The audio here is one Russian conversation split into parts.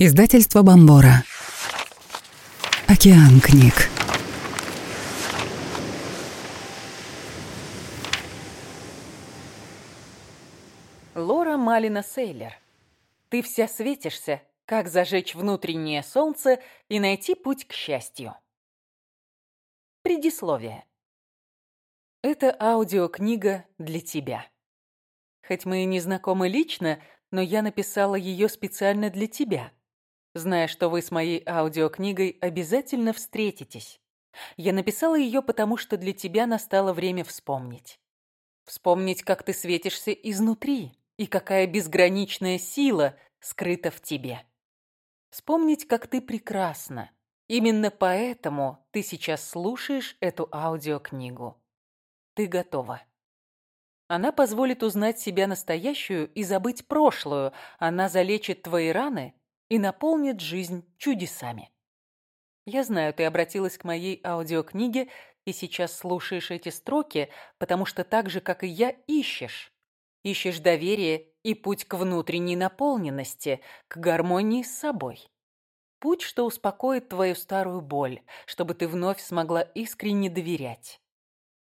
Издательство Бомбора. Океан книг. Лора Малина Сейлер. Ты вся светишься. Как зажечь внутреннее солнце и найти путь к счастью. Предисловие. Это аудиокнига для тебя. Хоть мы и не знакомы лично, но я написала ее специально для тебя – зная, что вы с моей аудиокнигой обязательно встретитесь. Я написала ее, потому что для тебя настало время вспомнить. Вспомнить, как ты светишься изнутри и какая безграничная сила скрыта в тебе. Вспомнить, как ты прекрасна. Именно поэтому ты сейчас слушаешь эту аудиокнигу. Ты готова. Она позволит узнать себя настоящую и забыть прошлую. Она залечит твои раны и наполнит жизнь чудесами. Я знаю, ты обратилась к моей аудиокниге и сейчас слушаешь эти строки, потому что так же, как и я, ищешь. Ищешь доверие и путь к внутренней наполненности, к гармонии с собой. Путь, что успокоит твою старую боль, чтобы ты вновь смогла искренне доверять.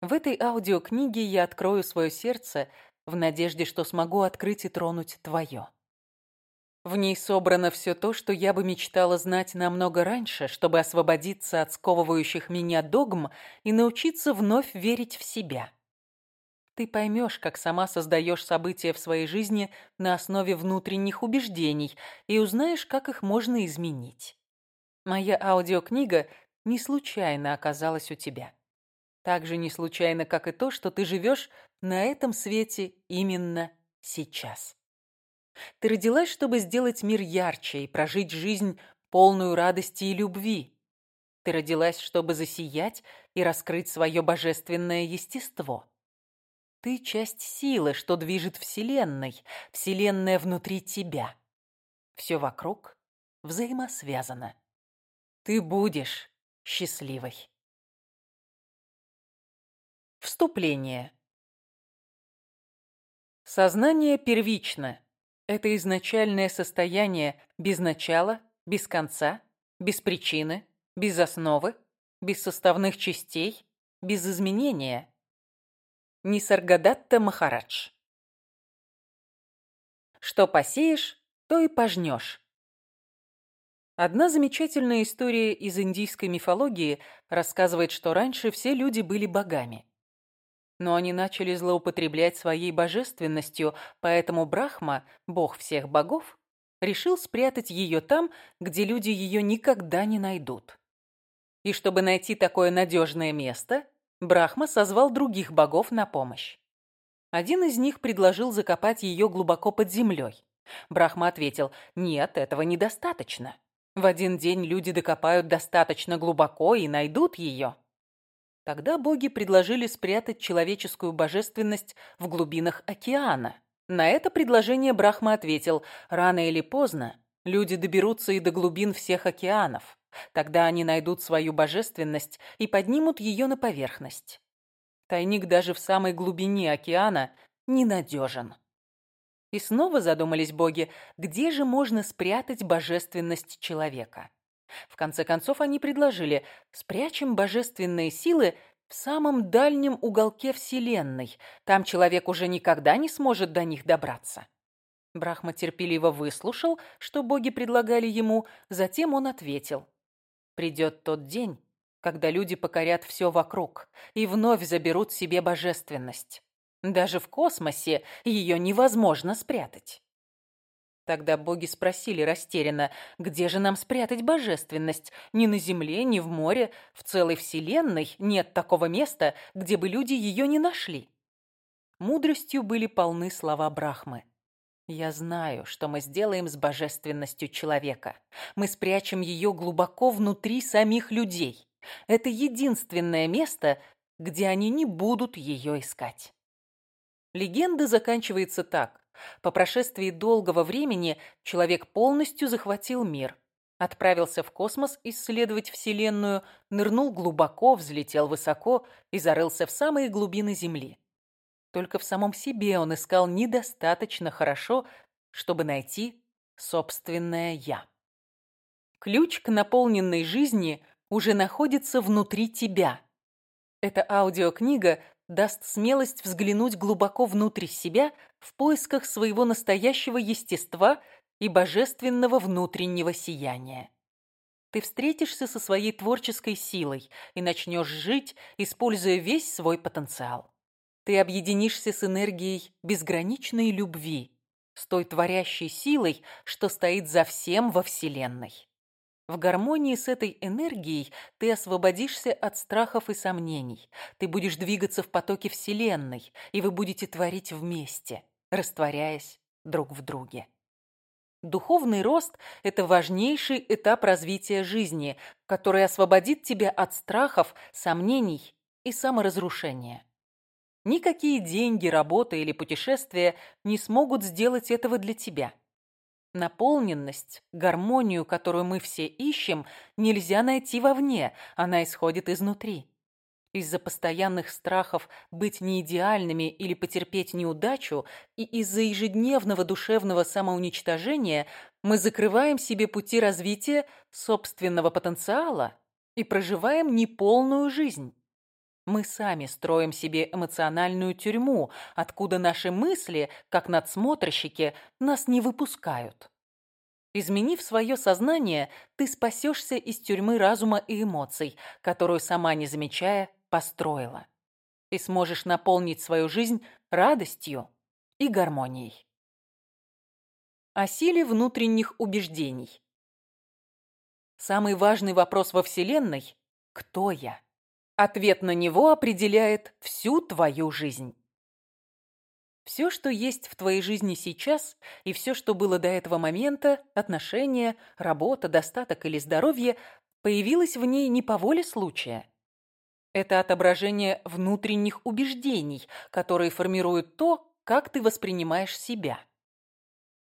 В этой аудиокниге я открою свое сердце в надежде, что смогу открыть и тронуть твое. В ней собрано все то, что я бы мечтала знать намного раньше, чтобы освободиться от сковывающих меня догм и научиться вновь верить в себя. Ты поймешь, как сама создаешь события в своей жизни на основе внутренних убеждений и узнаешь, как их можно изменить. Моя аудиокнига не случайно оказалась у тебя. Так же не случайно, как и то, что ты живешь на этом свете именно сейчас. Ты родилась, чтобы сделать мир ярче и прожить жизнь полную радости и любви. Ты родилась, чтобы засиять и раскрыть свое божественное естество. Ты часть силы, что движет Вселенной, Вселенная внутри тебя. Все вокруг взаимосвязано. Ты будешь счастливой. Вступление. Сознание первично – это изначальное состояние без начала, без конца, без причины, без основы, без составных частей, без изменения. Нисаргадатта Махарадж. Что посеешь, то и пожнешь. Одна замечательная история из индийской мифологии рассказывает, что раньше все люди были богами но они начали злоупотреблять своей божественностью, поэтому Брахма, бог всех богов, решил спрятать ее там, где люди ее никогда не найдут. И чтобы найти такое надежное место, Брахма созвал других богов на помощь. Один из них предложил закопать ее глубоко под землей. Брахма ответил, «Нет, этого недостаточно. В один день люди докопают достаточно глубоко и найдут ее». Тогда боги предложили спрятать человеческую божественность в глубинах океана. На это предложение Брахма ответил, рано или поздно люди доберутся и до глубин всех океанов. Тогда они найдут свою божественность и поднимут ее на поверхность. Тайник даже в самой глубине океана ненадежен. И снова задумались боги, где же можно спрятать божественность человека? В конце концов они предложили «спрячем божественные силы в самом дальнем уголке Вселенной. Там человек уже никогда не сможет до них добраться». Брахма терпеливо выслушал, что боги предлагали ему, затем он ответил. «Придет тот день, когда люди покорят все вокруг и вновь заберут себе божественность. Даже в космосе ее невозможно спрятать». Тогда боги спросили растерянно, где же нам спрятать божественность? Ни на земле, ни в море, в целой вселенной нет такого места, где бы люди ее не нашли. Мудростью были полны слова Брахмы. «Я знаю, что мы сделаем с божественностью человека. Мы спрячем ее глубоко внутри самих людей. Это единственное место, где они не будут ее искать». Легенда заканчивается так. По прошествии долгого времени человек полностью захватил мир. Отправился в космос исследовать Вселенную, нырнул глубоко, взлетел высоко и зарылся в самые глубины Земли. Только в самом себе он искал недостаточно хорошо, чтобы найти собственное «я». Ключ к наполненной жизни уже находится внутри тебя. Эта аудиокнига даст смелость взглянуть глубоко внутрь себя в поисках своего настоящего естества и божественного внутреннего сияния. Ты встретишься со своей творческой силой и начнешь жить, используя весь свой потенциал. Ты объединишься с энергией безграничной любви, с той творящей силой, что стоит за всем во Вселенной. В гармонии с этой энергией ты освободишься от страхов и сомнений. Ты будешь двигаться в потоке Вселенной, и вы будете творить вместе, растворяясь друг в друге. Духовный рост – это важнейший этап развития жизни, который освободит тебя от страхов, сомнений и саморазрушения. Никакие деньги, работа или путешествия не смогут сделать этого для тебя – Наполненность, гармонию, которую мы все ищем, нельзя найти вовне, она исходит изнутри. Из-за постоянных страхов быть неидеальными или потерпеть неудачу и из-за ежедневного душевного самоуничтожения мы закрываем себе пути развития собственного потенциала и проживаем неполную жизнь. Мы сами строим себе эмоциональную тюрьму, откуда наши мысли, как надсмотрщики, нас не выпускают. Изменив свое сознание, ты спасешься из тюрьмы разума и эмоций, которую сама не замечая построила. И сможешь наполнить свою жизнь радостью и гармонией. О силе внутренних убеждений. Самый важный вопрос во Вселенной – кто я? Ответ на него определяет всю твою жизнь. Все, что есть в твоей жизни сейчас, и все, что было до этого момента, отношения, работа, достаток или здоровье, появилось в ней не по воле случая. Это отображение внутренних убеждений, которые формируют то, как ты воспринимаешь себя.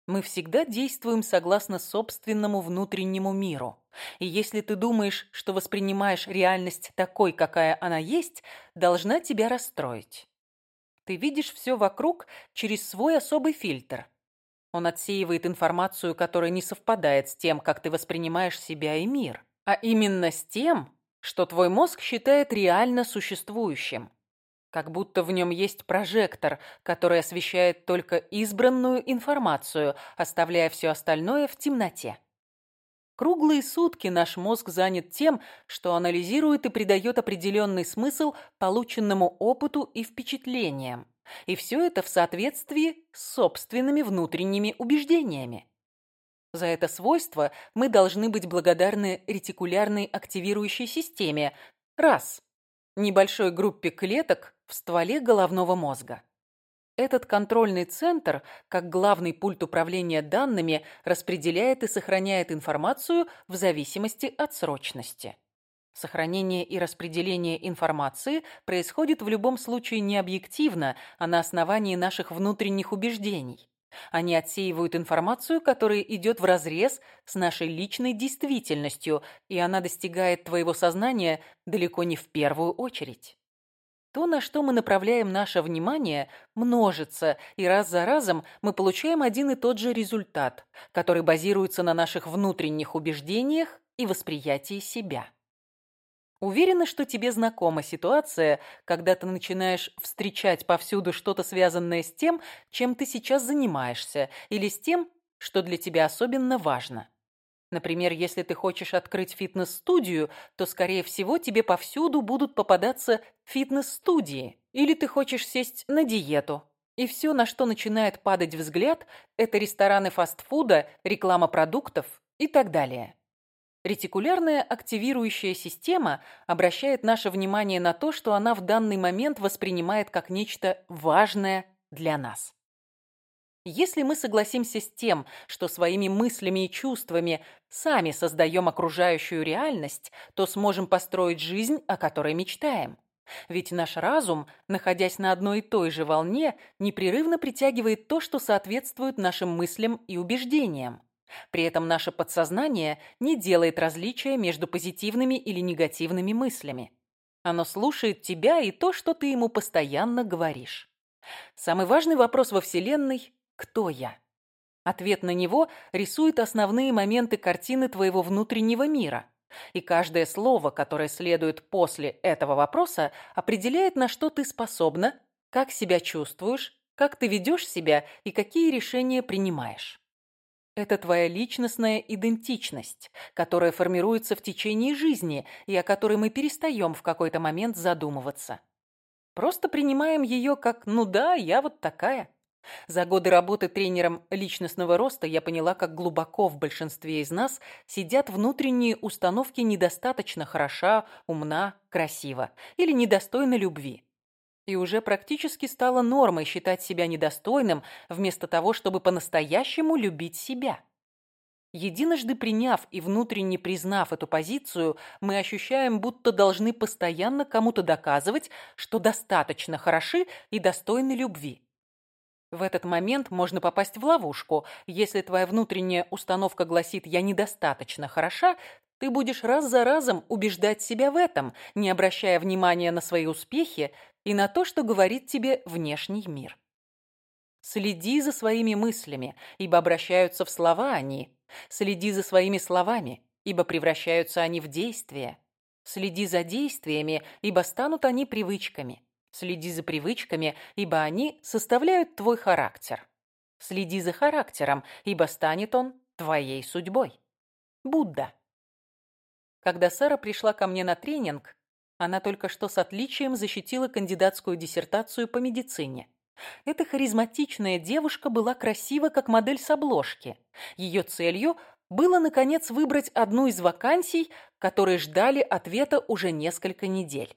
Мы всегда действуем согласно собственному внутреннему миру. И если ты думаешь, что воспринимаешь реальность такой, какая она есть, должна тебя расстроить. Ты видишь все вокруг через свой особый фильтр. Он отсеивает информацию, которая не совпадает с тем, как ты воспринимаешь себя и мир, а именно с тем, что твой мозг считает реально существующим. Как будто в нем есть прожектор, который освещает только избранную информацию, оставляя все остальное в темноте. Круглые сутки наш мозг занят тем, что анализирует и придает определенный смысл полученному опыту и впечатлениям. И все это в соответствии с собственными внутренними убеждениями. За это свойство мы должны быть благодарны ретикулярной активирующей системе, раз, небольшой группе клеток в стволе головного мозга. Этот контрольный центр, как главный пульт управления данными, распределяет и сохраняет информацию в зависимости от срочности. Сохранение и распределение информации происходит в любом случае не объективно, а на основании наших внутренних убеждений. Они отсеивают информацию, которая идет вразрез с нашей личной действительностью, и она достигает твоего сознания далеко не в первую очередь. То, на что мы направляем наше внимание, множится, и раз за разом мы получаем один и тот же результат, который базируется на наших внутренних убеждениях и восприятии себя. Уверена, что тебе знакома ситуация, когда ты начинаешь встречать повсюду что-то связанное с тем, чем ты сейчас занимаешься, или с тем, что для тебя особенно важно. Например, если ты хочешь открыть фитнес-студию, то, скорее всего, тебе повсюду будут попадаться фитнес-студии. Или ты хочешь сесть на диету. И все, на что начинает падать взгляд, это рестораны фастфуда, реклама продуктов и так далее. Ретикулярная активирующая система обращает наше внимание на то, что она в данный момент воспринимает как нечто важное для нас. Если мы согласимся с тем, что своими мыслями и чувствами сами создаем окружающую реальность, то сможем построить жизнь, о которой мечтаем. Ведь наш разум, находясь на одной и той же волне, непрерывно притягивает то, что соответствует нашим мыслям и убеждениям. При этом наше подсознание не делает различия между позитивными или негативными мыслями. Оно слушает тебя и то, что ты ему постоянно говоришь. Самый важный вопрос во Вселенной «Кто я?» Ответ на него рисует основные моменты картины твоего внутреннего мира. И каждое слово, которое следует после этого вопроса, определяет, на что ты способна, как себя чувствуешь, как ты ведешь себя и какие решения принимаешь. Это твоя личностная идентичность, которая формируется в течение жизни и о которой мы перестаем в какой-то момент задумываться. Просто принимаем ее как «ну да, я вот такая». За годы работы тренером личностного роста я поняла, как глубоко в большинстве из нас сидят внутренние установки недостаточно хороша, умна, красива или недостойна любви. И уже практически стало нормой считать себя недостойным, вместо того, чтобы по-настоящему любить себя. Единожды приняв и внутренне признав эту позицию, мы ощущаем, будто должны постоянно кому-то доказывать, что достаточно хороши и достойны любви. В этот момент можно попасть в ловушку. Если твоя внутренняя установка гласит «я недостаточно хороша», ты будешь раз за разом убеждать себя в этом, не обращая внимания на свои успехи и на то, что говорит тебе внешний мир. Следи за своими мыслями, ибо обращаются в слова они. Следи за своими словами, ибо превращаются они в действия. Следи за действиями, ибо станут они привычками. Следи за привычками, ибо они составляют твой характер. Следи за характером, ибо станет он твоей судьбой. Будда. Когда Сара пришла ко мне на тренинг, она только что с отличием защитила кандидатскую диссертацию по медицине. Эта харизматичная девушка была красива, как модель с обложки. Ее целью было, наконец, выбрать одну из вакансий, которые ждали ответа уже несколько недель.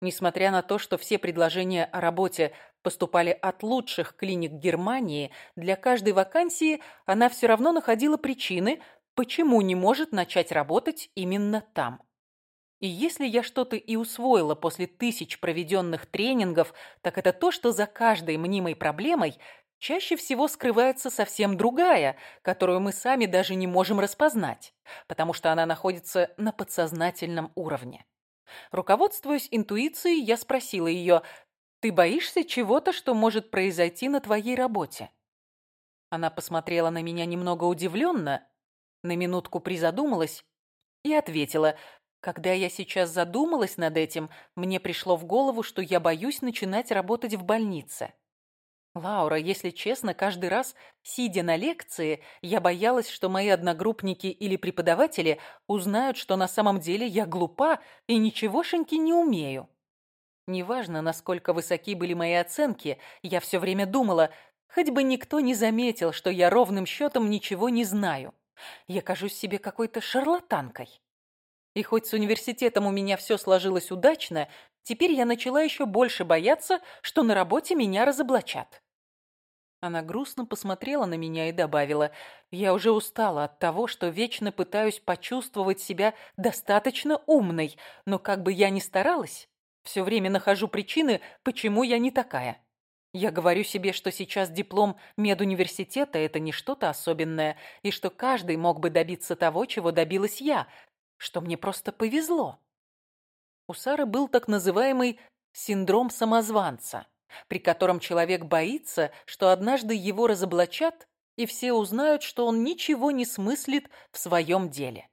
Несмотря на то, что все предложения о работе поступали от лучших клиник Германии, для каждой вакансии она все равно находила причины, почему не может начать работать именно там. И если я что-то и усвоила после тысяч проведенных тренингов, так это то, что за каждой мнимой проблемой чаще всего скрывается совсем другая, которую мы сами даже не можем распознать, потому что она находится на подсознательном уровне. Руководствуясь интуицией, я спросила ее, «Ты боишься чего-то, что может произойти на твоей работе?» Она посмотрела на меня немного удивленно, на минутку призадумалась и ответила, «Когда я сейчас задумалась над этим, мне пришло в голову, что я боюсь начинать работать в больнице». Лаура, если честно, каждый раз, сидя на лекции, я боялась, что мои одногруппники или преподаватели узнают, что на самом деле я глупа и ничегошеньки не умею. Неважно, насколько высоки были мои оценки, я все время думала, хоть бы никто не заметил, что я ровным счетом ничего не знаю. Я кажусь себе какой-то шарлатанкой. И хоть с университетом у меня все сложилось удачно, теперь я начала еще больше бояться, что на работе меня разоблачат. Она грустно посмотрела на меня и добавила, «Я уже устала от того, что вечно пытаюсь почувствовать себя достаточно умной, но как бы я ни старалась, все время нахожу причины, почему я не такая. Я говорю себе, что сейчас диплом медуниверситета – это не что-то особенное, и что каждый мог бы добиться того, чего добилась я, что мне просто повезло». У Сары был так называемый синдром самозванца – при котором человек боится, что однажды его разоблачат, и все узнают, что он ничего не смыслит в своем деле.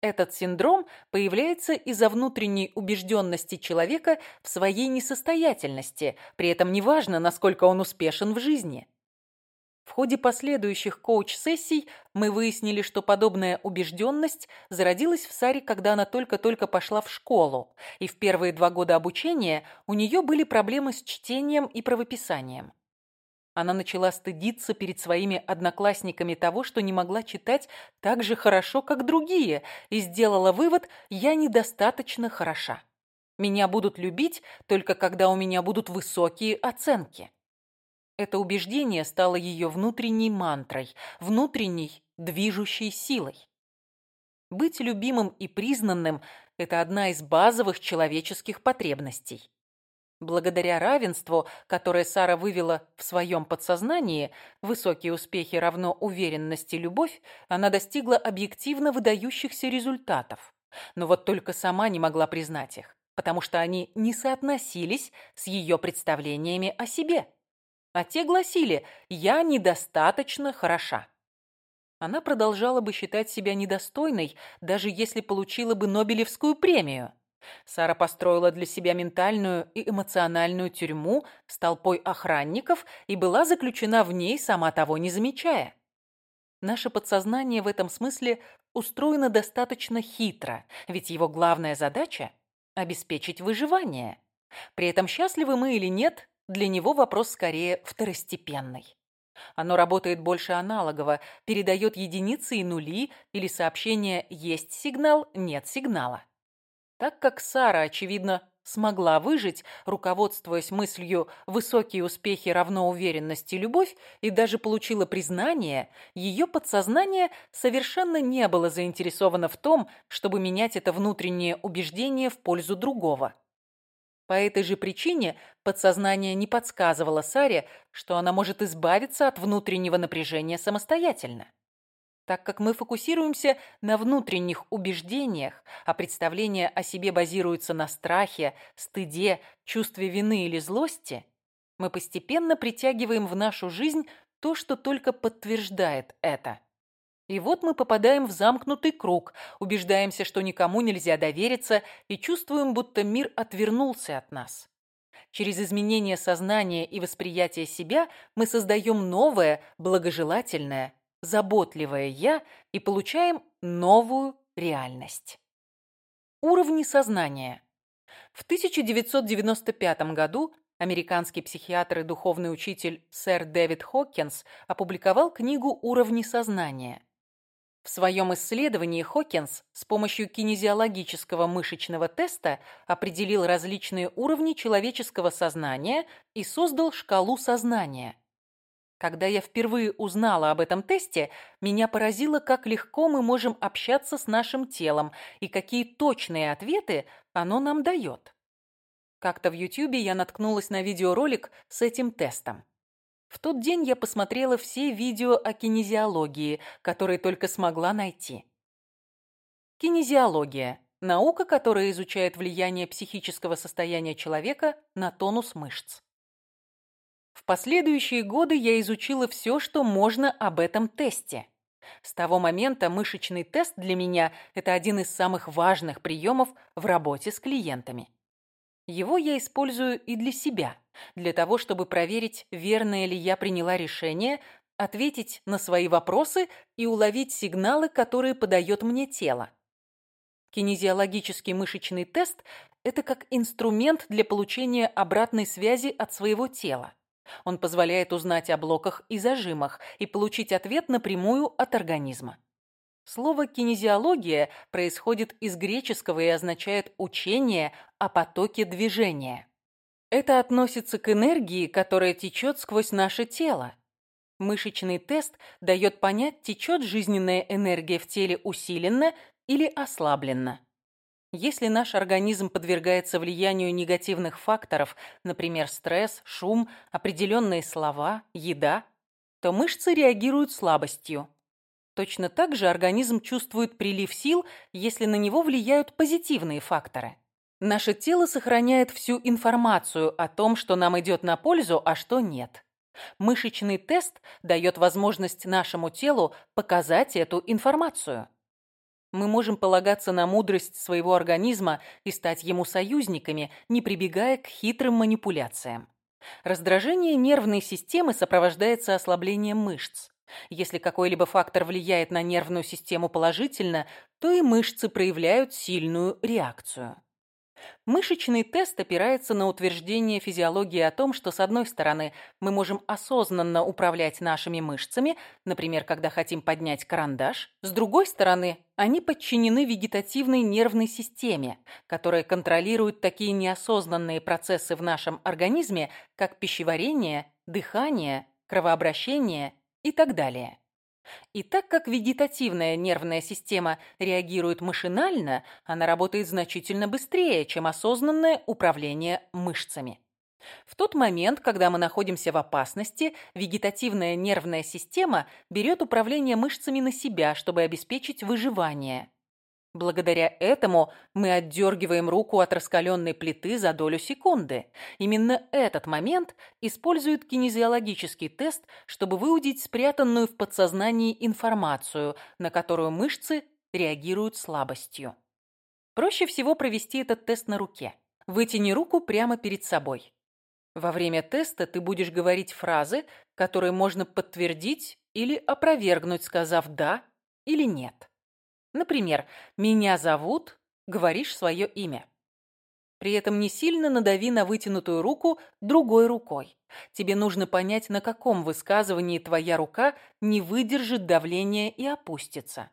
Этот синдром появляется из-за внутренней убежденности человека в своей несостоятельности, при этом неважно, насколько он успешен в жизни. В ходе последующих коуч-сессий мы выяснили, что подобная убежденность зародилась в Саре, когда она только-только пошла в школу, и в первые два года обучения у нее были проблемы с чтением и правописанием. Она начала стыдиться перед своими одноклассниками того, что не могла читать так же хорошо, как другие, и сделала вывод «я недостаточно хороша». Меня будут любить только когда у меня будут высокие оценки. Это убеждение стало ее внутренней мантрой, внутренней движущей силой. Быть любимым и признанным – это одна из базовых человеческих потребностей. Благодаря равенству, которое Сара вывела в своем подсознании, высокие успехи равно уверенности и любовь, она достигла объективно выдающихся результатов. Но вот только сама не могла признать их, потому что они не соотносились с ее представлениями о себе а те гласили «я недостаточно хороша». Она продолжала бы считать себя недостойной, даже если получила бы Нобелевскую премию. Сара построила для себя ментальную и эмоциональную тюрьму с толпой охранников и была заключена в ней, сама того не замечая. Наше подсознание в этом смысле устроено достаточно хитро, ведь его главная задача – обеспечить выживание. При этом счастливы мы или нет, для него вопрос скорее второстепенный. Оно работает больше аналогово, передает единицы и нули или сообщение «есть сигнал, нет сигнала». Так как Сара, очевидно, смогла выжить, руководствуясь мыслью «высокие успехи равно уверенности и любовь» и даже получила признание, ее подсознание совершенно не было заинтересовано в том, чтобы менять это внутреннее убеждение в пользу другого. По этой же причине подсознание не подсказывало Саре, что она может избавиться от внутреннего напряжения самостоятельно. Так как мы фокусируемся на внутренних убеждениях, а представления о себе базируются на страхе, стыде, чувстве вины или злости, мы постепенно притягиваем в нашу жизнь то, что только подтверждает это. И вот мы попадаем в замкнутый круг, убеждаемся, что никому нельзя довериться, и чувствуем, будто мир отвернулся от нас. Через изменение сознания и восприятия себя мы создаем новое, благожелательное, заботливое «я» и получаем новую реальность. Уровни сознания. В 1995 году Американский психиатр и духовный учитель сэр Дэвид Хокинс опубликовал книгу «Уровни сознания». В своем исследовании Хокинс с помощью кинезиологического мышечного теста определил различные уровни человеческого сознания и создал шкалу сознания. Когда я впервые узнала об этом тесте, меня поразило, как легко мы можем общаться с нашим телом и какие точные ответы оно нам дает. Как-то в Ютьюбе я наткнулась на видеоролик с этим тестом. В тот день я посмотрела все видео о кинезиологии, которые только смогла найти. Кинезиология – наука, которая изучает влияние психического состояния человека на тонус мышц. В последующие годы я изучила все, что можно об этом тесте. С того момента мышечный тест для меня – это один из самых важных приемов в работе с клиентами. Его я использую и для себя, для того, чтобы проверить, верное ли я приняла решение, ответить на свои вопросы и уловить сигналы, которые подает мне тело. Кинезиологический мышечный тест – это как инструмент для получения обратной связи от своего тела. Он позволяет узнать о блоках и зажимах и получить ответ напрямую от организма. Слово «кинезиология» происходит из греческого и означает «учение о потоке движения». Это относится к энергии, которая течет сквозь наше тело. Мышечный тест дает понять, течет жизненная энергия в теле усиленно или ослабленно. Если наш организм подвергается влиянию негативных факторов, например, стресс, шум, определенные слова, еда, то мышцы реагируют слабостью. Точно так же организм чувствует прилив сил, если на него влияют позитивные факторы. Наше тело сохраняет всю информацию о том, что нам идет на пользу, а что нет. Мышечный тест дает возможность нашему телу показать эту информацию. Мы можем полагаться на мудрость своего организма и стать ему союзниками, не прибегая к хитрым манипуляциям. Раздражение нервной системы сопровождается ослаблением мышц. Если какой-либо фактор влияет на нервную систему положительно, то и мышцы проявляют сильную реакцию. Мышечный тест опирается на утверждение физиологии о том, что, с одной стороны, мы можем осознанно управлять нашими мышцами, например, когда хотим поднять карандаш, с другой стороны, они подчинены вегетативной нервной системе, которая контролирует такие неосознанные процессы в нашем организме, как пищеварение, дыхание, кровообращение и так далее. И так как вегетативная нервная система реагирует машинально, она работает значительно быстрее, чем осознанное управление мышцами. В тот момент, когда мы находимся в опасности, вегетативная нервная система берет управление мышцами на себя, чтобы обеспечить выживание. Благодаря этому мы отдергиваем руку от раскаленной плиты за долю секунды. Именно этот момент использует кинезиологический тест, чтобы выудить спрятанную в подсознании информацию, на которую мышцы реагируют слабостью. Проще всего провести этот тест на руке. Вытяни руку прямо перед собой. Во время теста ты будешь говорить фразы, которые можно подтвердить или опровергнуть, сказав «да» или «нет». Например, «Меня зовут», говоришь свое имя. При этом не сильно надави на вытянутую руку другой рукой. Тебе нужно понять, на каком высказывании твоя рука не выдержит давления и опустится.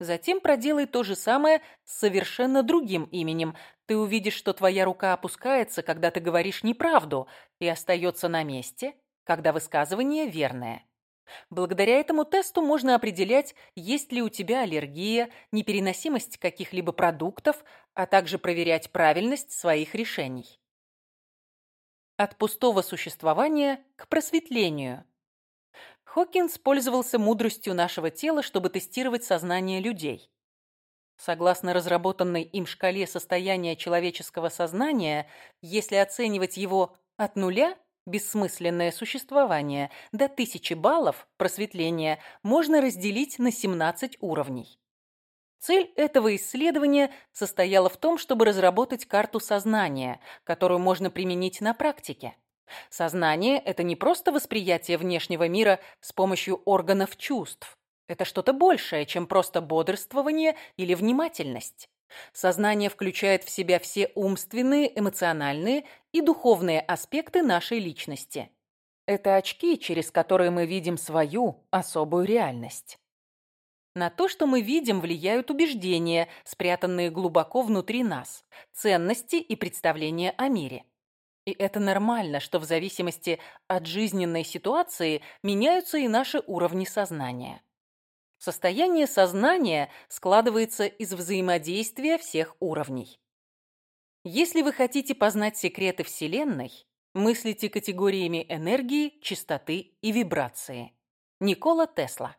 Затем проделай то же самое с совершенно другим именем. Ты увидишь, что твоя рука опускается, когда ты говоришь неправду, и остается на месте, когда высказывание верное. Благодаря этому тесту можно определять, есть ли у тебя аллергия, непереносимость каких-либо продуктов, а также проверять правильность своих решений. От пустого существования к просветлению. Хокинс пользовался мудростью нашего тела, чтобы тестировать сознание людей. Согласно разработанной им шкале состояния человеческого сознания, если оценивать его от нуля – бессмысленное существование до 1000 баллов просветления можно разделить на 17 уровней. Цель этого исследования состояла в том, чтобы разработать карту сознания, которую можно применить на практике. Сознание – это не просто восприятие внешнего мира с помощью органов чувств. Это что-то большее, чем просто бодрствование или внимательность. Сознание включает в себя все умственные, эмоциональные и духовные аспекты нашей личности. Это очки, через которые мы видим свою особую реальность. На то, что мы видим, влияют убеждения, спрятанные глубоко внутри нас, ценности и представления о мире. И это нормально, что в зависимости от жизненной ситуации меняются и наши уровни сознания. Состояние сознания складывается из взаимодействия всех уровней. Если вы хотите познать секреты Вселенной, мыслите категориями энергии, частоты и вибрации. Никола Тесла.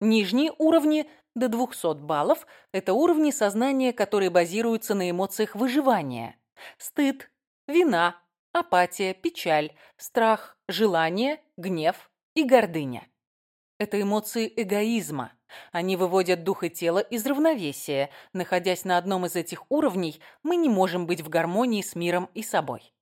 Нижние уровни до 200 баллов – это уровни сознания, которые базируются на эмоциях выживания. Стыд, вина, апатия, печаль, страх, желание, гнев и гордыня. Это эмоции эгоизма. Они выводят дух и тело из равновесия. Находясь на одном из этих уровней, мы не можем быть в гармонии с миром и собой.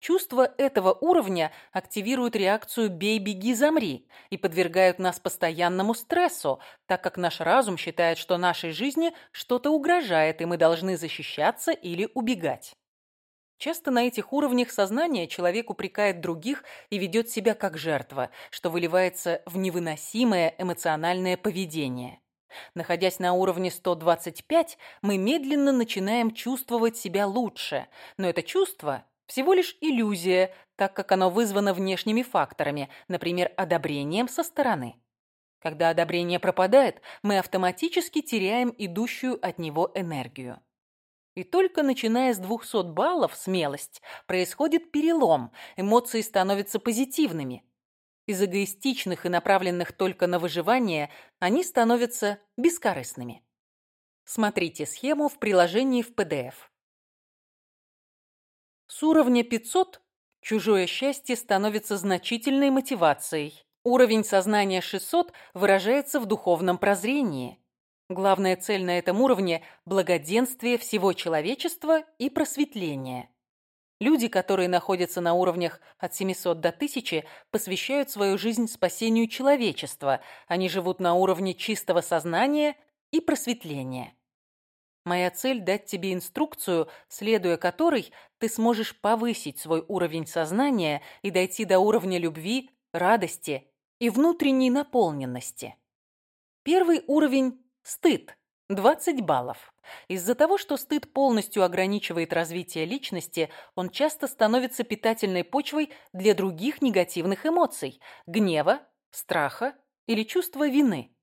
Чувства этого уровня активируют реакцию «бей, беги, замри» и подвергают нас постоянному стрессу, так как наш разум считает, что нашей жизни что-то угрожает, и мы должны защищаться или убегать. Часто на этих уровнях сознания человек упрекает других и ведет себя как жертва, что выливается в невыносимое эмоциональное поведение. Находясь на уровне 125, мы медленно начинаем чувствовать себя лучше, но это чувство – всего лишь иллюзия, так как оно вызвано внешними факторами, например, одобрением со стороны. Когда одобрение пропадает, мы автоматически теряем идущую от него энергию. И только начиная с 200 баллов смелость происходит перелом, эмоции становятся позитивными. Из эгоистичных и направленных только на выживание они становятся бескорыстными. Смотрите схему в приложении в PDF. С уровня 500 чужое счастье становится значительной мотивацией. Уровень сознания 600 выражается в духовном прозрении. Главная цель на этом уровне – благоденствие всего человечества и просветление. Люди, которые находятся на уровнях от 700 до 1000, посвящают свою жизнь спасению человечества. Они живут на уровне чистого сознания и просветления. Моя цель – дать тебе инструкцию, следуя которой ты сможешь повысить свой уровень сознания и дойти до уровня любви, радости и внутренней наполненности. Первый уровень Стыд. 20 баллов. Из-за того, что стыд полностью ограничивает развитие личности, он часто становится питательной почвой для других негативных эмоций – гнева, страха или чувства вины.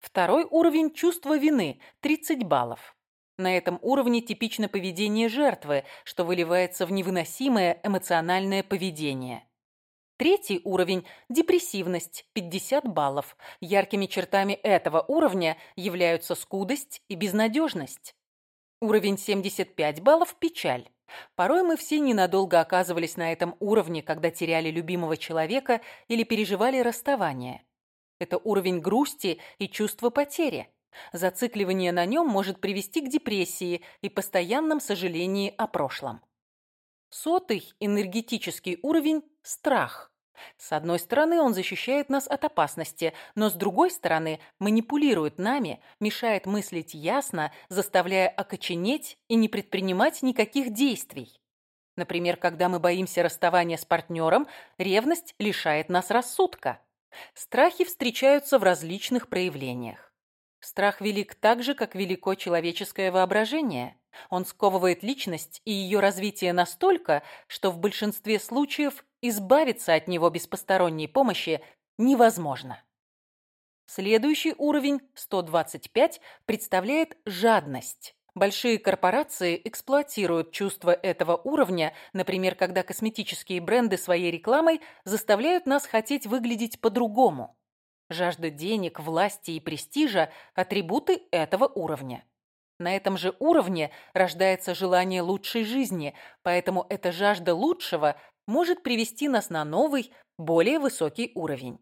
Второй уровень – чувство вины – 30 баллов. На этом уровне типично поведение жертвы, что выливается в невыносимое эмоциональное поведение – Третий уровень – депрессивность, 50 баллов. Яркими чертами этого уровня являются скудость и безнадежность. Уровень 75 баллов – печаль. Порой мы все ненадолго оказывались на этом уровне, когда теряли любимого человека или переживали расставание. Это уровень грусти и чувства потери. Зацикливание на нем может привести к депрессии и постоянном сожалении о прошлом. Сотый энергетический уровень – страх. С одной стороны, он защищает нас от опасности, но с другой стороны, манипулирует нами, мешает мыслить ясно, заставляя окоченеть и не предпринимать никаких действий. Например, когда мы боимся расставания с партнером, ревность лишает нас рассудка. Страхи встречаются в различных проявлениях. Страх велик так же, как велико человеческое воображение. Он сковывает личность и ее развитие настолько, что в большинстве случаев избавиться от него без посторонней помощи невозможно. Следующий уровень, 125, представляет жадность. Большие корпорации эксплуатируют чувство этого уровня, например, когда косметические бренды своей рекламой заставляют нас хотеть выглядеть по-другому. Жажда денег, власти и престижа – атрибуты этого уровня. На этом же уровне рождается желание лучшей жизни, поэтому эта жажда лучшего может привести нас на новый, более высокий уровень.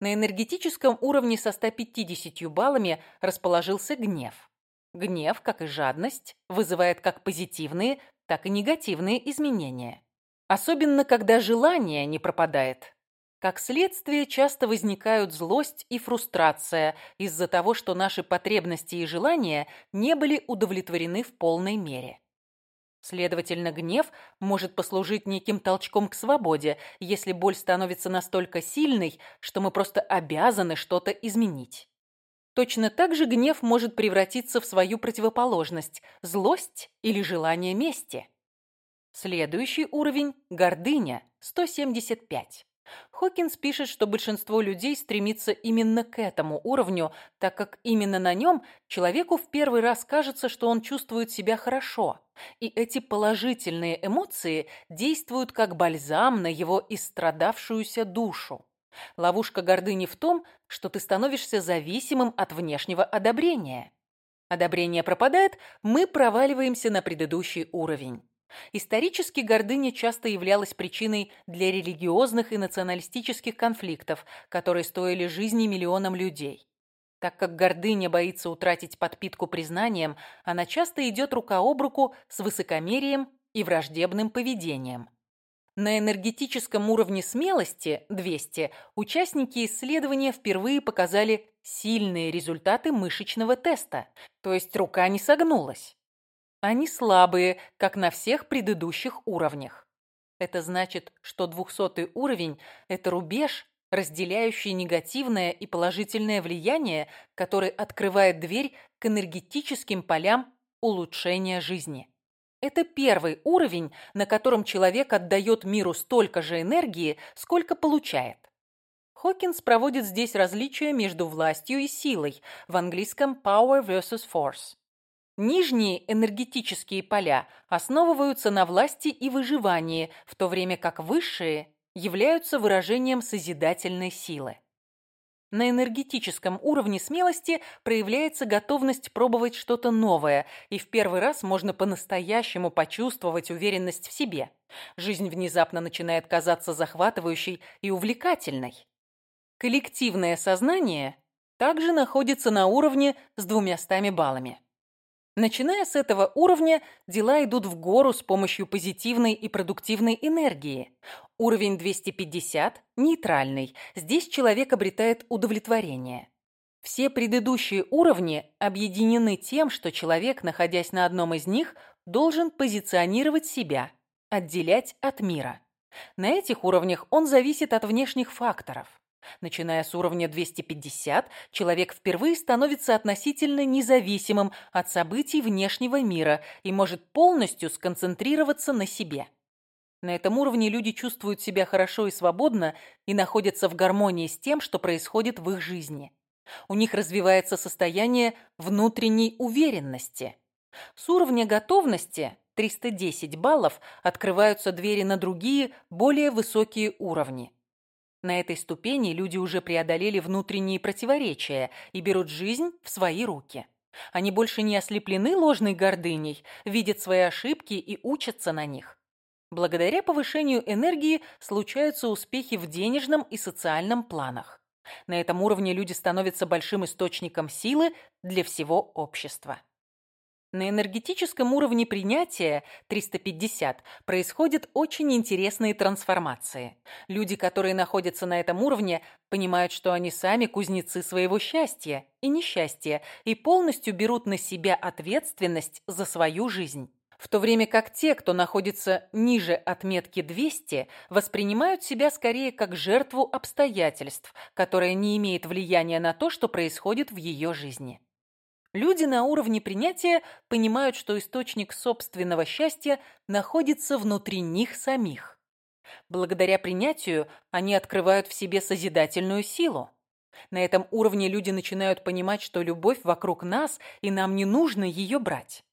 На энергетическом уровне со 150 баллами расположился гнев. Гнев, как и жадность, вызывает как позитивные, так и негативные изменения. Особенно, когда желание не пропадает. Как следствие, часто возникают злость и фрустрация из-за того, что наши потребности и желания не были удовлетворены в полной мере. Следовательно, гнев может послужить неким толчком к свободе, если боль становится настолько сильной, что мы просто обязаны что-то изменить. Точно так же гнев может превратиться в свою противоположность – злость или желание мести. Следующий уровень – гордыня, 175. Хокинс пишет, что большинство людей стремится именно к этому уровню, так как именно на нем человеку в первый раз кажется, что он чувствует себя хорошо, и эти положительные эмоции действуют как бальзам на его истрадавшуюся душу. Ловушка гордыни в том, что ты становишься зависимым от внешнего одобрения. Одобрение пропадает, мы проваливаемся на предыдущий уровень. Исторически гордыня часто являлась причиной для религиозных и националистических конфликтов, которые стоили жизни миллионам людей. Так как гордыня боится утратить подпитку признанием, она часто идет рука об руку с высокомерием и враждебным поведением. На энергетическом уровне смелости 200 участники исследования впервые показали сильные результаты мышечного теста, то есть рука не согнулась. Они слабые, как на всех предыдущих уровнях. Это значит, что 200 уровень – это рубеж, разделяющий негативное и положительное влияние, который открывает дверь к энергетическим полям улучшения жизни. Это первый уровень, на котором человек отдает миру столько же энергии, сколько получает. Хокинс проводит здесь различие между властью и силой, в английском power versus force. Нижние энергетические поля основываются на власти и выживании, в то время как высшие являются выражением созидательной силы. На энергетическом уровне смелости проявляется готовность пробовать что-то новое, и в первый раз можно по-настоящему почувствовать уверенность в себе. Жизнь внезапно начинает казаться захватывающей и увлекательной. Коллективное сознание также находится на уровне с двумястами баллами. Начиная с этого уровня, дела идут в гору с помощью позитивной и продуктивной энергии. Уровень 250 – нейтральный. Здесь человек обретает удовлетворение. Все предыдущие уровни объединены тем, что человек, находясь на одном из них, должен позиционировать себя, отделять от мира. На этих уровнях он зависит от внешних факторов. Начиная с уровня 250, человек впервые становится относительно независимым от событий внешнего мира и может полностью сконцентрироваться на себе. На этом уровне люди чувствуют себя хорошо и свободно и находятся в гармонии с тем, что происходит в их жизни. У них развивается состояние внутренней уверенности. С уровня готовности 310 баллов открываются двери на другие, более высокие уровни – на этой ступени люди уже преодолели внутренние противоречия и берут жизнь в свои руки. Они больше не ослеплены ложной гордыней, видят свои ошибки и учатся на них. Благодаря повышению энергии случаются успехи в денежном и социальном планах. На этом уровне люди становятся большим источником силы для всего общества. На энергетическом уровне принятия 350 происходят очень интересные трансформации. Люди, которые находятся на этом уровне, понимают, что они сами кузнецы своего счастья и несчастья и полностью берут на себя ответственность за свою жизнь. В то время как те, кто находится ниже отметки 200, воспринимают себя скорее как жертву обстоятельств, которая не имеет влияния на то, что происходит в ее жизни. Люди на уровне принятия понимают, что источник собственного счастья находится внутри них самих. Благодаря принятию они открывают в себе созидательную силу. На этом уровне люди начинают понимать, что любовь вокруг нас, и нам не нужно ее брать.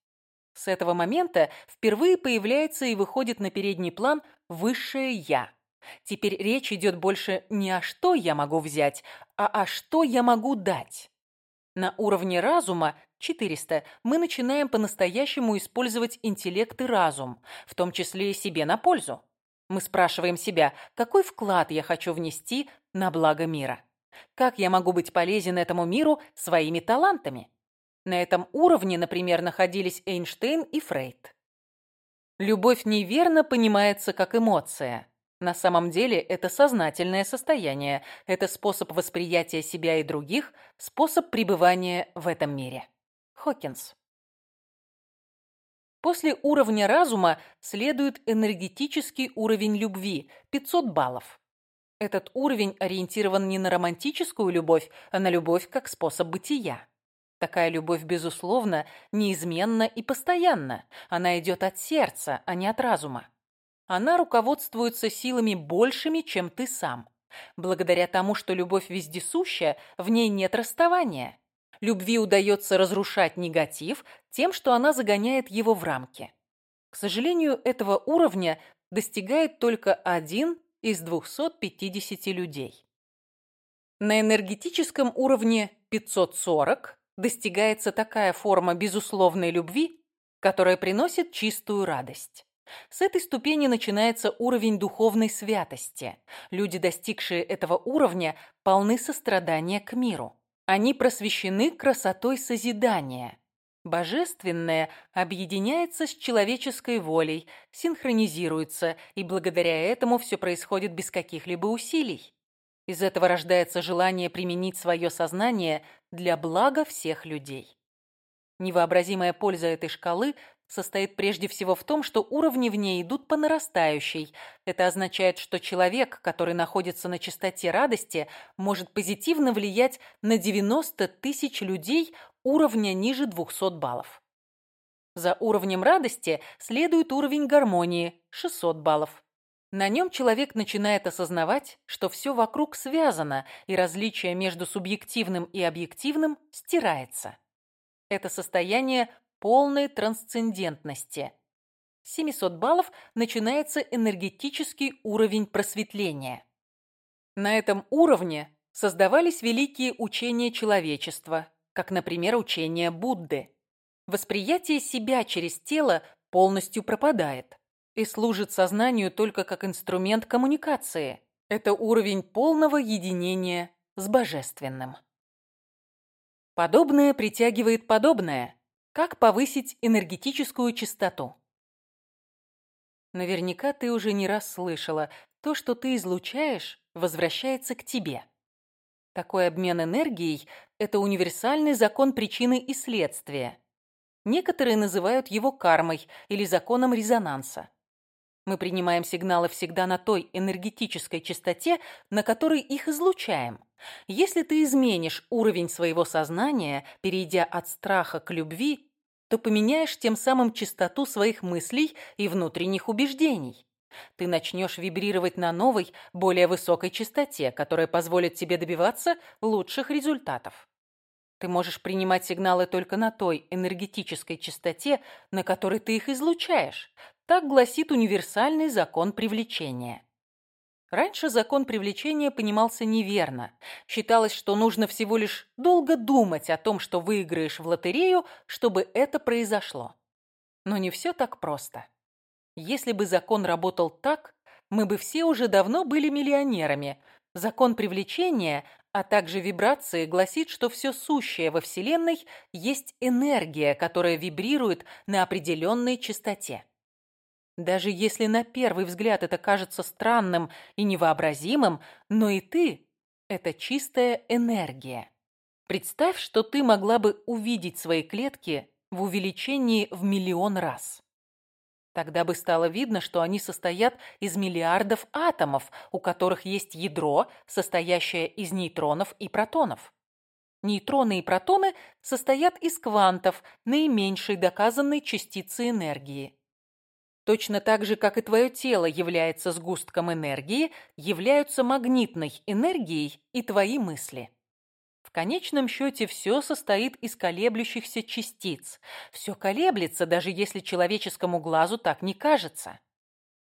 С этого момента впервые появляется и выходит на передний план высшее «я». Теперь речь идет больше не о что я могу взять, а о что я могу дать. На уровне разума 400 мы начинаем по-настоящему использовать интеллект и разум, в том числе и себе на пользу. Мы спрашиваем себя, какой вклад я хочу внести на благо мира? Как я могу быть полезен этому миру своими талантами? На этом уровне, например, находились Эйнштейн и Фрейд. Любовь неверно понимается как эмоция. На самом деле это сознательное состояние, это способ восприятия себя и других, способ пребывания в этом мире. Хокинс. После уровня разума следует энергетический уровень любви – 500 баллов. Этот уровень ориентирован не на романтическую любовь, а на любовь как способ бытия. Такая любовь, безусловно, неизменна и постоянна. Она идет от сердца, а не от разума. Она руководствуется силами большими, чем ты сам. Благодаря тому, что любовь вездесущая, в ней нет расставания. Любви удается разрушать негатив тем, что она загоняет его в рамки. К сожалению, этого уровня достигает только один из 250 людей. На энергетическом уровне 540 достигается такая форма безусловной любви, которая приносит чистую радость. С этой ступени начинается уровень духовной святости. Люди, достигшие этого уровня, полны сострадания к миру. Они просвещены красотой созидания. Божественное объединяется с человеческой волей, синхронизируется, и благодаря этому все происходит без каких-либо усилий. Из этого рождается желание применить свое сознание для блага всех людей. Невообразимая польза этой шкалы состоит прежде всего в том, что уровни в ней идут по нарастающей. Это означает, что человек, который находится на частоте радости, может позитивно влиять на 90 тысяч людей уровня ниже 200 баллов. За уровнем радости следует уровень гармонии – 600 баллов. На нем человек начинает осознавать, что все вокруг связано, и различие между субъективным и объективным стирается. Это состояние полной трансцендентности. С 700 баллов начинается энергетический уровень просветления. На этом уровне создавались великие учения человечества, как, например, учение Будды. Восприятие себя через тело полностью пропадает и служит сознанию только как инструмент коммуникации. Это уровень полного единения с божественным. Подобное притягивает подобное. Как повысить энергетическую частоту? Наверняка ты уже не раз слышала, то, что ты излучаешь, возвращается к тебе. Такой обмен энергией – это универсальный закон причины и следствия. Некоторые называют его кармой или законом резонанса. Мы принимаем сигналы всегда на той энергетической частоте, на которой их излучаем. Если ты изменишь уровень своего сознания, перейдя от страха к любви, то поменяешь тем самым частоту своих мыслей и внутренних убеждений. Ты начнешь вибрировать на новой, более высокой частоте, которая позволит тебе добиваться лучших результатов. Ты можешь принимать сигналы только на той энергетической частоте, на которой ты их излучаешь. Так гласит универсальный закон привлечения. Раньше закон привлечения понимался неверно. Считалось, что нужно всего лишь долго думать о том, что выиграешь в лотерею, чтобы это произошло. Но не все так просто. Если бы закон работал так, мы бы все уже давно были миллионерами. Закон привлечения, а также вибрации гласит, что все сущее во Вселенной есть энергия, которая вибрирует на определенной частоте. Даже если на первый взгляд это кажется странным и невообразимым, но и ты – это чистая энергия. Представь, что ты могла бы увидеть свои клетки в увеличении в миллион раз. Тогда бы стало видно, что они состоят из миллиардов атомов, у которых есть ядро, состоящее из нейтронов и протонов. Нейтроны и протоны состоят из квантов, наименьшей доказанной частицы энергии точно так же, как и твое тело является сгустком энергии, являются магнитной энергией и твои мысли. В конечном счете все состоит из колеблющихся частиц. Все колеблется, даже если человеческому глазу так не кажется.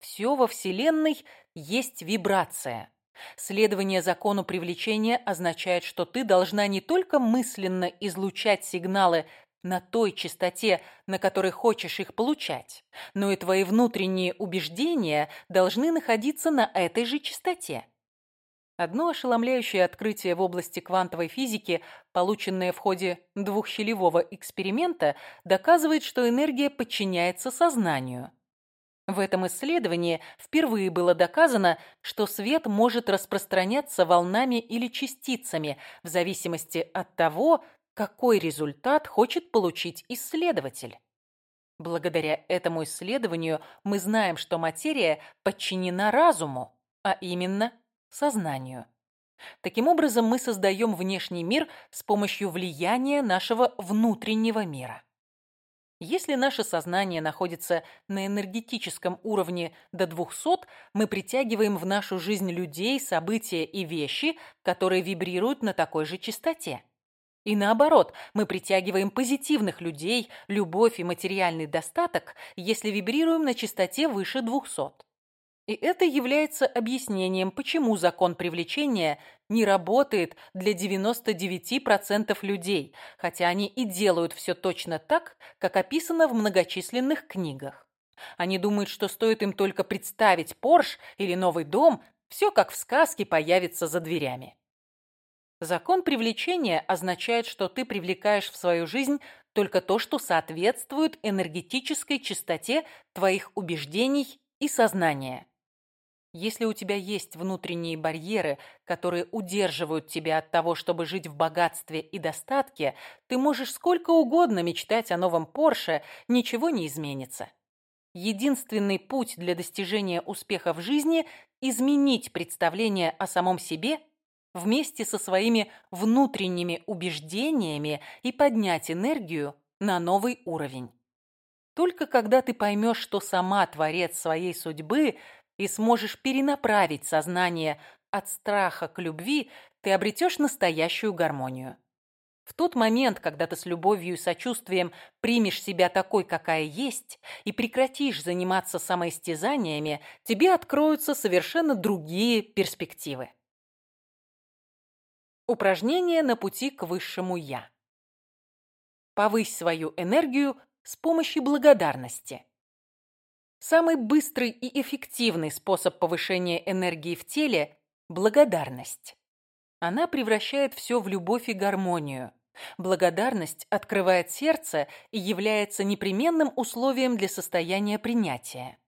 Все во Вселенной есть вибрация. Следование закону привлечения означает, что ты должна не только мысленно излучать сигналы на той частоте, на которой хочешь их получать, но и твои внутренние убеждения должны находиться на этой же частоте. Одно ошеломляющее открытие в области квантовой физики, полученное в ходе двухщелевого эксперимента, доказывает, что энергия подчиняется сознанию. В этом исследовании впервые было доказано, что свет может распространяться волнами или частицами в зависимости от того, какой результат хочет получить исследователь. Благодаря этому исследованию мы знаем, что материя подчинена разуму, а именно сознанию. Таким образом, мы создаем внешний мир с помощью влияния нашего внутреннего мира. Если наше сознание находится на энергетическом уровне до 200, мы притягиваем в нашу жизнь людей, события и вещи, которые вибрируют на такой же частоте. И наоборот, мы притягиваем позитивных людей, любовь и материальный достаток, если вибрируем на частоте выше 200. И это является объяснением, почему закон привлечения не работает для 99% людей, хотя они и делают все точно так, как описано в многочисленных книгах. Они думают, что стоит им только представить Порш или новый дом, все как в сказке появится за дверями. Закон привлечения означает, что ты привлекаешь в свою жизнь только то, что соответствует энергетической чистоте твоих убеждений и сознания. Если у тебя есть внутренние барьеры, которые удерживают тебя от того, чтобы жить в богатстве и достатке, ты можешь сколько угодно мечтать о новом Порше, ничего не изменится. Единственный путь для достижения успеха в жизни – изменить представление о самом себе – вместе со своими внутренними убеждениями и поднять энергию на новый уровень. Только когда ты поймешь, что сама творец своей судьбы и сможешь перенаправить сознание от страха к любви, ты обретешь настоящую гармонию. В тот момент, когда ты с любовью и сочувствием примешь себя такой, какая есть, и прекратишь заниматься самоистязаниями, тебе откроются совершенно другие перспективы. Упражнение на пути к высшему «Я». Повысь свою энергию с помощью благодарности. Самый быстрый и эффективный способ повышения энергии в теле – благодарность. Она превращает все в любовь и гармонию. Благодарность открывает сердце и является непременным условием для состояния принятия.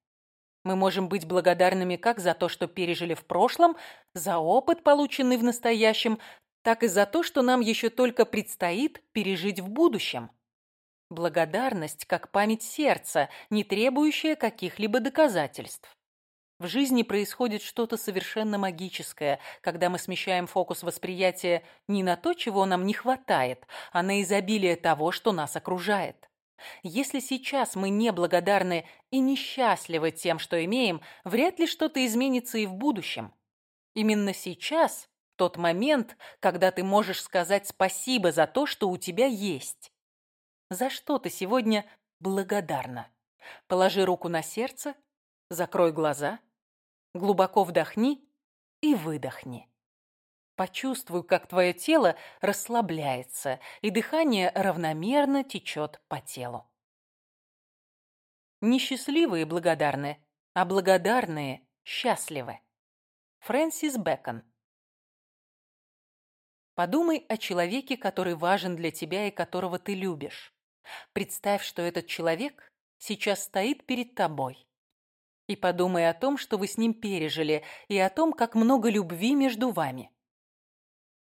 Мы можем быть благодарными как за то, что пережили в прошлом, за опыт, полученный в настоящем, так и за то, что нам еще только предстоит пережить в будущем. Благодарность как память сердца, не требующая каких-либо доказательств. В жизни происходит что-то совершенно магическое, когда мы смещаем фокус восприятия не на то, чего нам не хватает, а на изобилие того, что нас окружает. Если сейчас мы не благодарны и несчастливы тем, что имеем, вряд ли что-то изменится и в будущем. Именно сейчас тот момент, когда ты можешь сказать спасибо за то, что у тебя есть. За что ты сегодня благодарна? Положи руку на сердце, закрой глаза, глубоко вдохни и выдохни. Почувствуй, как твое тело расслабляется, и дыхание равномерно течет по телу. Несчастливые благодарны, а благодарные счастливы. Фрэнсис Бэкон Подумай о человеке, который важен для тебя и которого ты любишь. Представь, что этот человек сейчас стоит перед тобой. И подумай о том, что вы с ним пережили, и о том, как много любви между вами.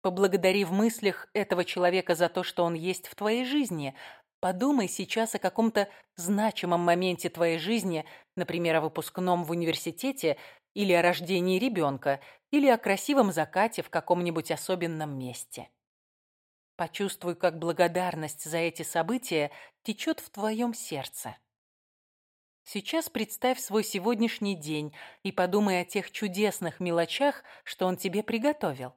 Поблагодари в мыслях этого человека за то, что он есть в твоей жизни. Подумай сейчас о каком-то значимом моменте твоей жизни, например, о выпускном в университете, или о рождении ребенка, или о красивом закате в каком-нибудь особенном месте. Почувствуй, как благодарность за эти события течет в твоем сердце. Сейчас представь свой сегодняшний день и подумай о тех чудесных мелочах, что он тебе приготовил.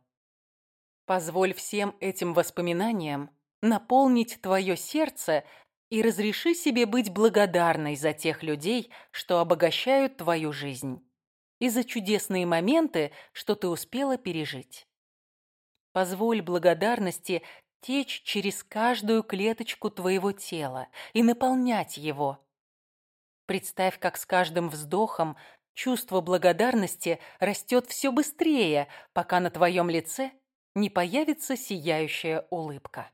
Позволь всем этим воспоминаниям наполнить твое сердце и разреши себе быть благодарной за тех людей, что обогащают твою жизнь и за чудесные моменты, что ты успела пережить. Позволь благодарности течь через каждую клеточку твоего тела и наполнять его. Представь, как с каждым вздохом чувство благодарности растет все быстрее, пока на твоем лице не появится сияющая улыбка.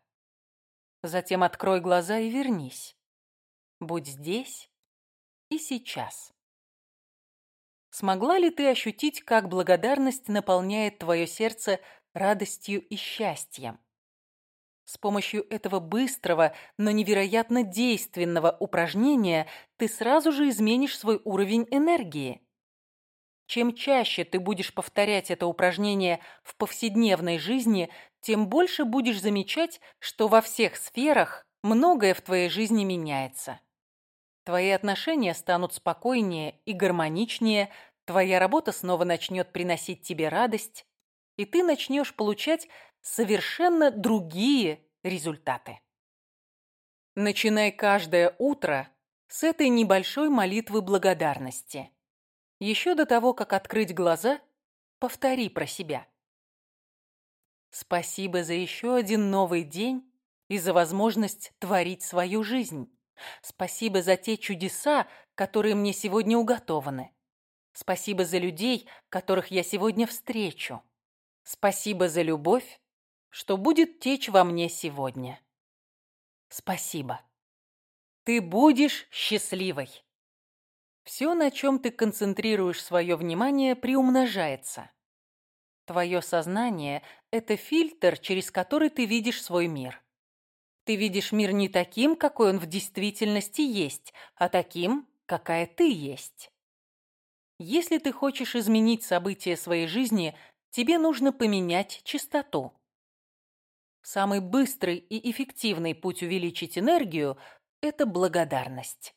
Затем открой глаза и вернись. Будь здесь и сейчас. Смогла ли ты ощутить, как благодарность наполняет твое сердце радостью и счастьем? С помощью этого быстрого, но невероятно действенного упражнения ты сразу же изменишь свой уровень энергии. Чем чаще ты будешь повторять это упражнение в повседневной жизни, тем больше будешь замечать, что во всех сферах многое в твоей жизни меняется. Твои отношения станут спокойнее и гармоничнее, твоя работа снова начнет приносить тебе радость, и ты начнешь получать совершенно другие результаты. Начинай каждое утро с этой небольшой молитвы благодарности. Еще до того, как открыть глаза, повтори про себя. Спасибо за еще один новый день и за возможность творить свою жизнь. Спасибо за те чудеса, которые мне сегодня уготованы. Спасибо за людей, которых я сегодня встречу. Спасибо за любовь, что будет течь во мне сегодня. Спасибо. Ты будешь счастливой. Все, на чем ты концентрируешь свое внимание, приумножается. Твое сознание – это фильтр, через который ты видишь свой мир. Ты видишь мир не таким, какой он в действительности есть, а таким, какая ты есть. Если ты хочешь изменить события своей жизни, тебе нужно поменять частоту. Самый быстрый и эффективный путь увеличить энергию – это благодарность.